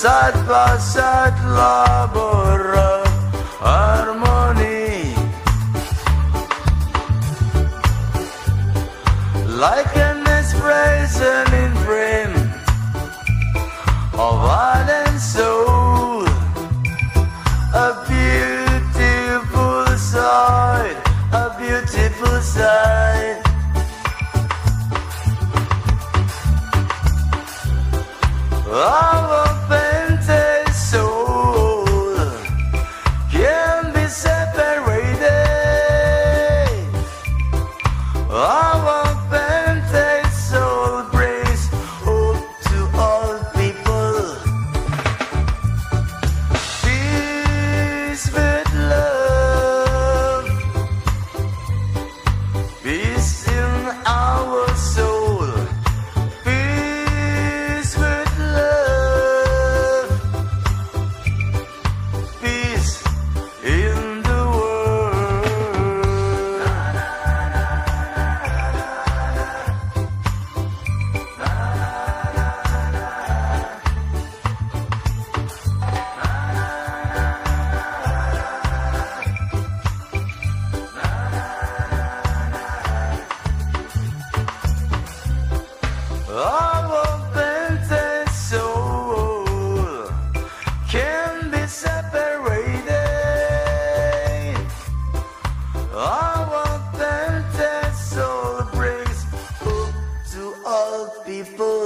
Sadla sadla labor harmony Like an expression in frame Of heart and soul. A beautiful sight, A beautiful sight. Oh. before.